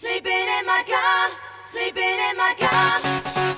Sleeping in my car, sleeping in my car.